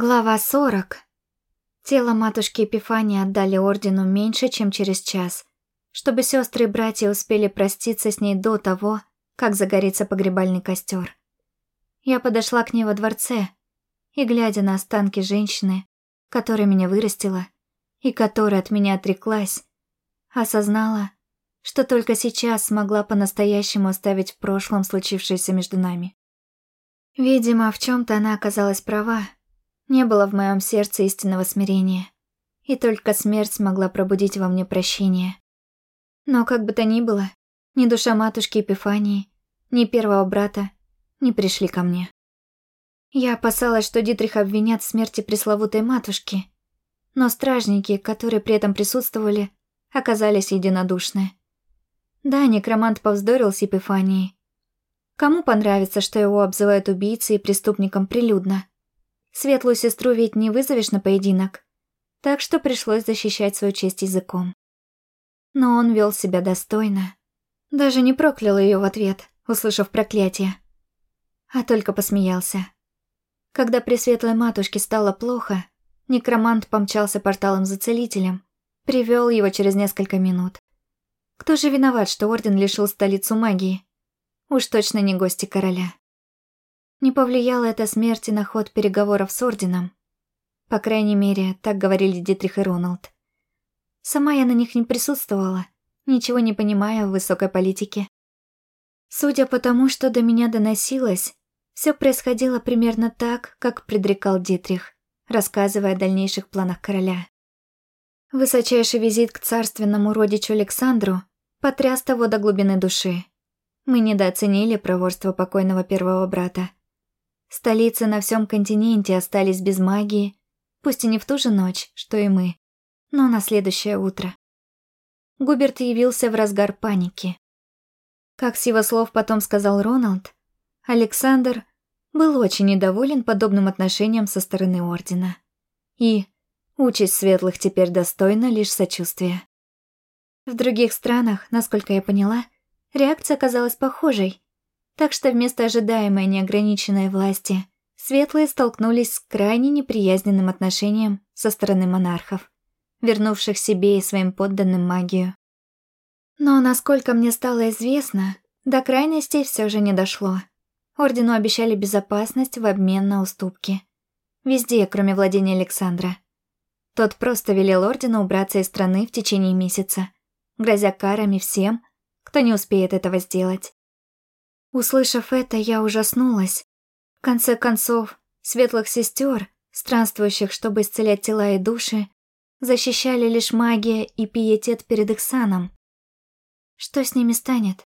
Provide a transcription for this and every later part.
Глава 40. Тело матушки Эпифании отдали ордену меньше, чем через час, чтобы сестры и братья успели проститься с ней до того, как загорится погребальный костер. Я подошла к ней во дворце и, глядя на останки женщины, которая меня вырастила и которая от меня отреклась, осознала, что только сейчас смогла по-настоящему оставить в прошлом случившееся между нами. Видимо, в чем то она оказалась права, не было в моем сердце истинного смирения, и только смерть смогла пробудить во мне прощение. Но как бы то ни было, ни душа матушки Эпифании, ни первого брата не пришли ко мне. Я опасалась, что Дитрих обвинят в смерти пресловутой матушки, но стражники, которые при этом присутствовали, оказались единодушны. Да, некромант повздорил с Епифанией. Кому понравится, что его обзывают убийцей и преступником прилюдно? Светлую сестру ведь не вызовешь на поединок, так что пришлось защищать свою честь языком. Но он вел себя достойно. Даже не проклял ее в ответ, услышав проклятие. А только посмеялся. Когда при светлой матушке стало плохо, некромант помчался порталом за целителем, привел его через несколько минут. Кто же виноват, что Орден лишил столицу магии? Уж точно не гости короля. Не повлияла эта смерть на ход переговоров с Орденом. По крайней мере, так говорили Дитрих и Роналд. Сама я на них не присутствовала, ничего не понимая в высокой политике. Судя по тому, что до меня доносилось, все происходило примерно так, как предрекал Дитрих, рассказывая о дальнейших планах короля. Высочайший визит к царственному родичу Александру потряс того до глубины души. Мы недооценили проворство покойного первого брата. Столицы на всем континенте остались без магии, пусть и не в ту же ночь, что и мы, но на следующее утро. Губерт явился в разгар паники. Как с его слов потом сказал Роналд, Александр был очень недоволен подобным отношением со стороны Ордена. И участь светлых теперь достойна лишь сочувствия. В других странах, насколько я поняла, реакция оказалась похожей, так что вместо ожидаемой неограниченной власти светлые столкнулись с крайне неприязненным отношением со стороны монархов, вернувших себе и своим подданным магию. Но, насколько мне стало известно, до крайностей все же не дошло. Ордену обещали безопасность в обмен на уступки. Везде, кроме владения Александра. Тот просто велел Ордену убраться из страны в течение месяца, грозя карами всем, кто не успеет этого сделать. Услышав это, я ужаснулась. В конце концов, светлых сестер, странствующих, чтобы исцелять тела и души, защищали лишь магия и пиетет перед их саном. Что с ними станет?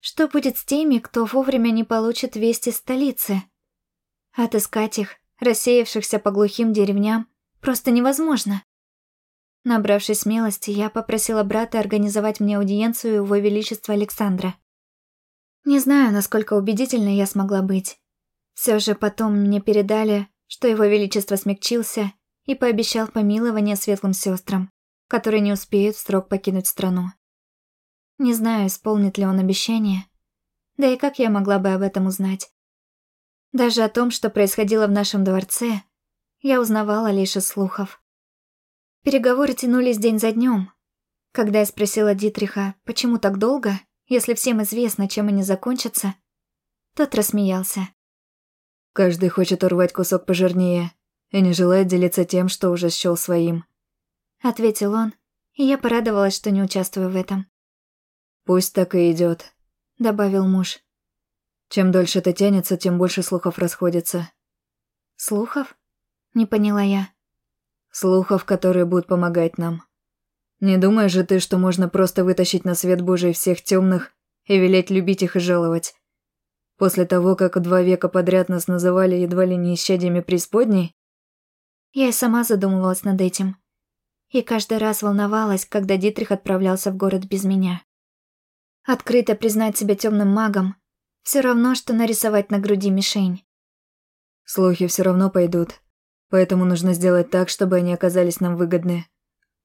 Что будет с теми, кто вовремя не получит вести столицы? Отыскать их, рассеявшихся по глухим деревням, просто невозможно. Набравшись смелости, я попросила брата организовать мне аудиенцию Его Величества Александра. Не знаю, насколько убедительной я смогла быть. Все же потом мне передали, что его величество смягчился и пообещал помилование светлым сестрам, которые не успеют в срок покинуть страну. Не знаю, исполнит ли он обещание. Да и как я могла бы об этом узнать? Даже о том, что происходило в нашем дворце, я узнавала лишь из слухов. Переговоры тянулись день за днем. Когда я спросила Дитриха, почему так долго, если всем известно, чем они закончатся. Тот рассмеялся. Каждый хочет урвать кусок пожирнее и не желает делиться тем, что уже счёл своим. Ответил он, и я порадовалась, что не участвую в этом. «Пусть так и идет, добавил муж. «Чем дольше это тянется, тем больше слухов расходится». «Слухов?» — не поняла я. «Слухов, которые будут помогать нам. Не думаешь же ты, что можно просто вытащить на свет Божий всех темных и велеть любить их и жаловать? После того, как два века подряд нас называли едва ли не исчадьями преисподней? Я и сама задумывалась над этим. И каждый раз волновалась, когда Дитрих отправлялся в город без меня. Открыто признать себя темным магом – все равно, что нарисовать на груди мишень. Слухи все равно пойдут, поэтому нужно сделать так, чтобы они оказались нам выгодны.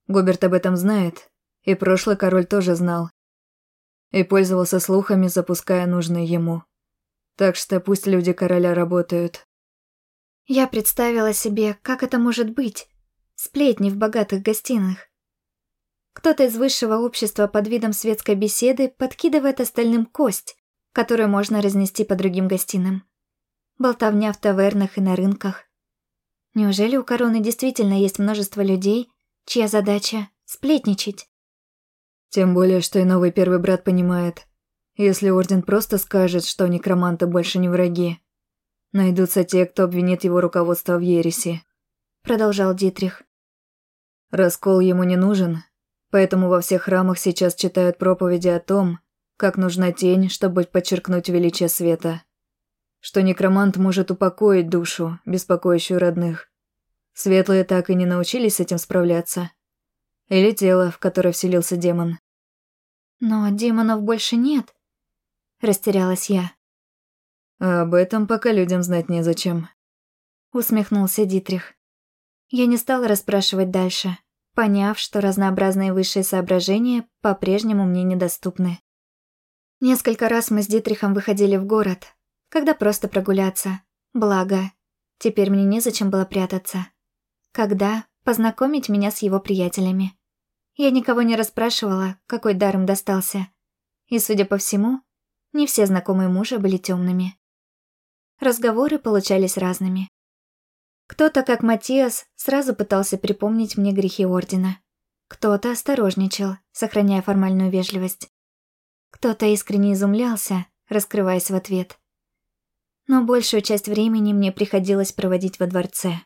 Губерт об этом знает, и прошлый король тоже знал. И пользовался слухами, запуская нужные ему. Так что пусть люди короля работают. Я представила себе, как это может быть. Сплетни в богатых гостиных. Кто-то из высшего общества под видом светской беседы подкидывает остальным кость, которую можно разнести по другим гостиным. Болтовня в тавернах и на рынках. Неужели у короны действительно есть множество людей, чья задача — сплетничать? Тем более, что и новый первый брат понимает, если Орден просто скажет, что некроманты больше не враги, найдутся те, кто обвинит его руководство в ереси. Продолжал Дитрих. Раскол ему не нужен, поэтому во всех храмах сейчас читают проповеди о том, как нужна тень, чтобы подчеркнуть величие света что некромант может упокоить душу, беспокоящую родных. Светлые так и не научились с этим справляться. Или тело, в которое вселился демон. «Но демонов больше нет», — растерялась я. А об этом пока людям знать незачем. Усмехнулся Дитрих. Я не стала расспрашивать дальше, поняв, что разнообразные высшие соображения по-прежнему мне недоступны. Несколько раз мы с Дитрихом выходили в город, когда просто прогуляться. Благо, теперь мне незачем было прятаться. Когда познакомить меня с его приятелями. Я никого не расспрашивала, какой дар им достался. И, судя по всему, не все знакомые мужа были темными. Разговоры получались разными. Кто-то, как Матиас, сразу пытался припомнить мне грехи Ордена. Кто-то осторожничал, сохраняя формальную вежливость. Кто-то искренне изумлялся, раскрываясь в ответ но большую часть времени мне приходилось проводить во дворце.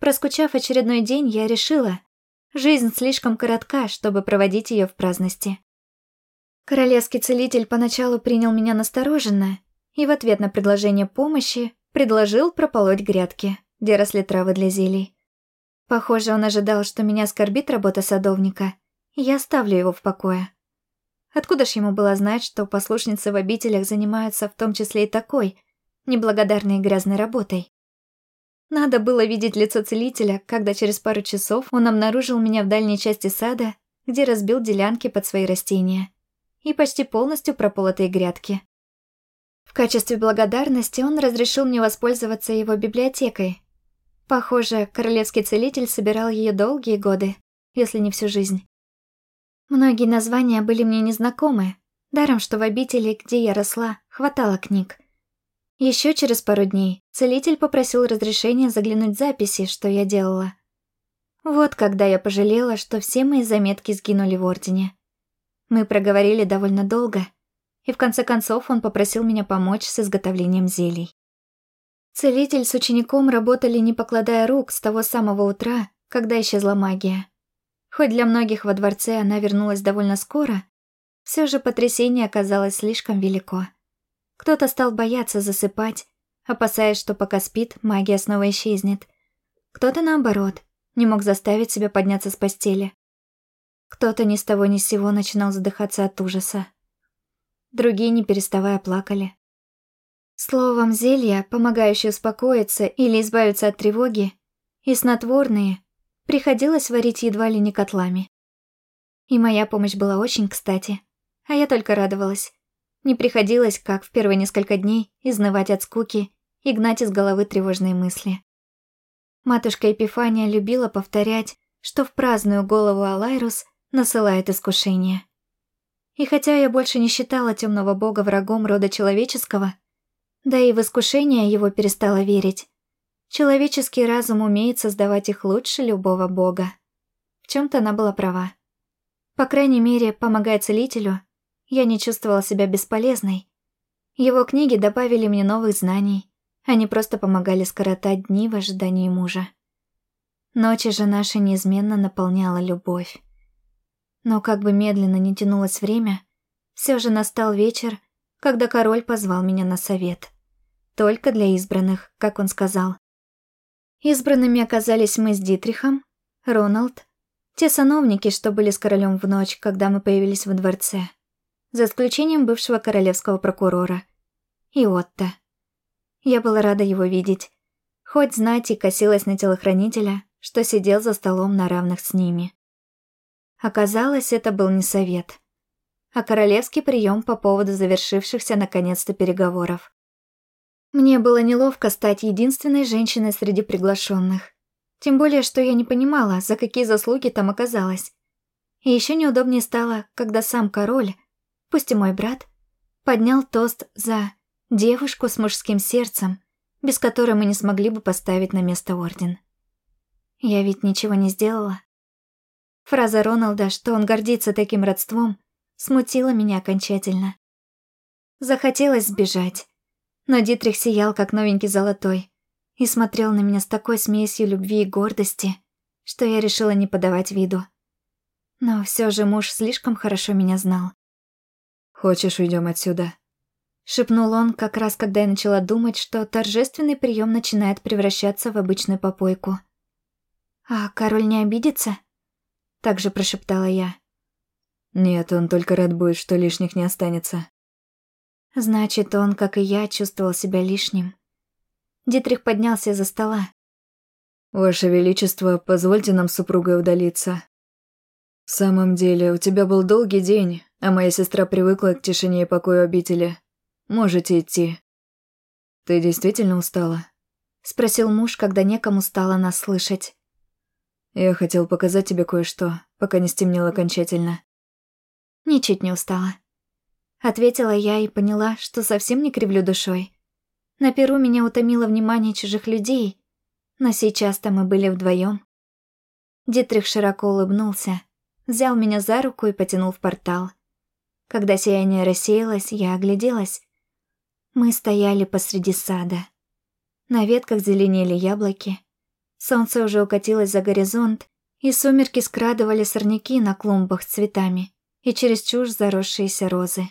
Проскучав очередной день, я решила, жизнь слишком коротка, чтобы проводить ее в праздности. Королевский целитель поначалу принял меня настороженно и в ответ на предложение помощи предложил прополоть грядки, где росли травы для зелий. Похоже, он ожидал, что меня оскорбит работа садовника, и я оставлю его в покое. Откуда ж ему было знать, что послушницы в обителях занимаются в том числе и такой, неблагодарной и грязной работой. Надо было видеть лицо целителя, когда через пару часов он обнаружил меня в дальней части сада, где разбил делянки под свои растения и почти полностью прополотые грядки. В качестве благодарности он разрешил мне воспользоваться его библиотекой. Похоже, королевский целитель собирал ее долгие годы, если не всю жизнь. Многие названия были мне незнакомы, даром что в обители, где я росла, хватало книг. Еще через пару дней целитель попросил разрешения заглянуть в записи, что я делала. Вот когда я пожалела, что все мои заметки сгинули в Ордене. Мы проговорили довольно долго, и в конце концов он попросил меня помочь с изготовлением зелий. Целитель с учеником работали не покладая рук с того самого утра, когда исчезла магия. Хоть для многих во дворце она вернулась довольно скоро, все же потрясение оказалось слишком велико. Кто-то стал бояться засыпать, опасаясь, что пока спит, магия снова исчезнет. Кто-то, наоборот, не мог заставить себя подняться с постели. Кто-то ни с того ни с сего начинал задыхаться от ужаса. Другие, не переставая, плакали. Словом, зелья, помогающие успокоиться или избавиться от тревоги, и снотворные, приходилось варить едва ли не котлами. И моя помощь была очень кстати, а я только радовалась. Не приходилось, как в первые несколько дней, изнывать от скуки и гнать из головы тревожные мысли. Матушка Эпифания любила повторять, что в праздную голову Алайрус насылает искушение. И хотя я больше не считала темного бога врагом рода человеческого, да и в искушение его перестала верить, человеческий разум умеет создавать их лучше любого бога. В чем-то она была права. По крайней мере, помогая целителю, я не чувствовала себя бесполезной. Его книги добавили мне новых знаний, они просто помогали скоротать дни в ожидании мужа. Ночи же наши неизменно наполняла любовь. Но как бы медленно не тянулось время, все же настал вечер, когда король позвал меня на совет. Только для избранных, как он сказал. Избранными оказались мы с Дитрихом, Роналд, те сановники, что были с королем в ночь, когда мы появились во дворце за исключением бывшего королевского прокурора. И Отто. Я была рада его видеть. Хоть знать и косилась на телохранителя, что сидел за столом на равных с ними. Оказалось, это был не совет, а королевский прием по поводу завершившихся наконец-то переговоров. Мне было неловко стать единственной женщиной среди приглашенных. Тем более, что я не понимала, за какие заслуги там оказалась. И еще неудобнее стало, когда сам король, пусть и мой брат, поднял тост за девушку с мужским сердцем, без которой мы не смогли бы поставить на место орден. Я ведь ничего не сделала. Фраза Роналда, что он гордится таким родством, смутила меня окончательно. Захотелось сбежать, но Дитрих сиял, как новенький золотой, и смотрел на меня с такой смесью любви и гордости, что я решила не подавать виду. Но все же муж слишком хорошо меня знал. «Хочешь, уйдем отсюда?» Шепнул он, как раз когда я начала думать, что торжественный прием начинает превращаться в обычную попойку. «А король не обидится?» Также прошептала я. «Нет, он только рад будет, что лишних не останется». Значит, он, как и я, чувствовал себя лишним. Дитрих поднялся из-за стола. «Ваше Величество, позвольте нам с супругой удалиться. В самом деле, у тебя был долгий день, а моя сестра привыкла к тишине и покою обители. Можете идти». «Ты действительно устала?» Спросил муж, когда некому стало нас слышать. «Я хотел показать тебе кое-что, пока не стемнело окончательно». «Ничуть не устала». Ответила я и поняла, что совсем не кривлю душой. На Перу меня утомило внимание чужих людей, но сейчас-то мы были вдвоем. Дитрих широко улыбнулся, взял меня за руку и потянул в портал. Когда сияние рассеялось, я огляделась. Мы стояли посреди сада. На ветках зеленели яблоки. Солнце уже укатилось за горизонт, и сумерки скрадывали сорняки на клумбах с цветами и через чушь заросшиеся розы.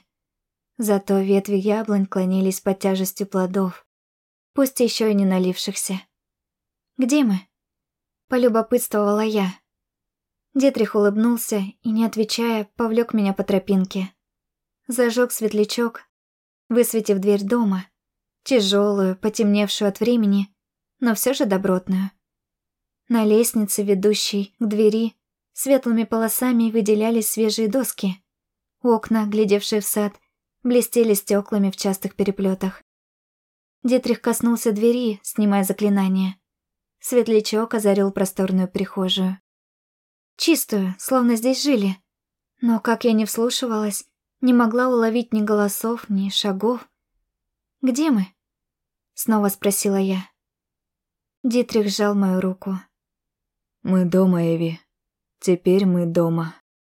Зато ветви яблонь клонились под тяжестью плодов, пусть еще и не налившихся. «Где мы?» – полюбопытствовала я. Детрих улыбнулся и, не отвечая, повлек меня по тропинке. Зажег светлячок, высветив дверь дома, тяжелую, потемневшую от времени, но все же добротную. На лестнице, ведущей к двери, светлыми полосами выделялись свежие доски. Окна, глядевшие в сад, блестели стеклами в частых переплетах. Дитрих коснулся двери, снимая заклинание. Светлячок озарил просторную прихожую. Чистую, словно здесь жили. Но как я не вслушивалась, не могла уловить ни голосов, ни шагов. «Где мы?» — снова спросила я. Дитрих сжал мою руку. «Мы дома, Эви. Теперь мы дома».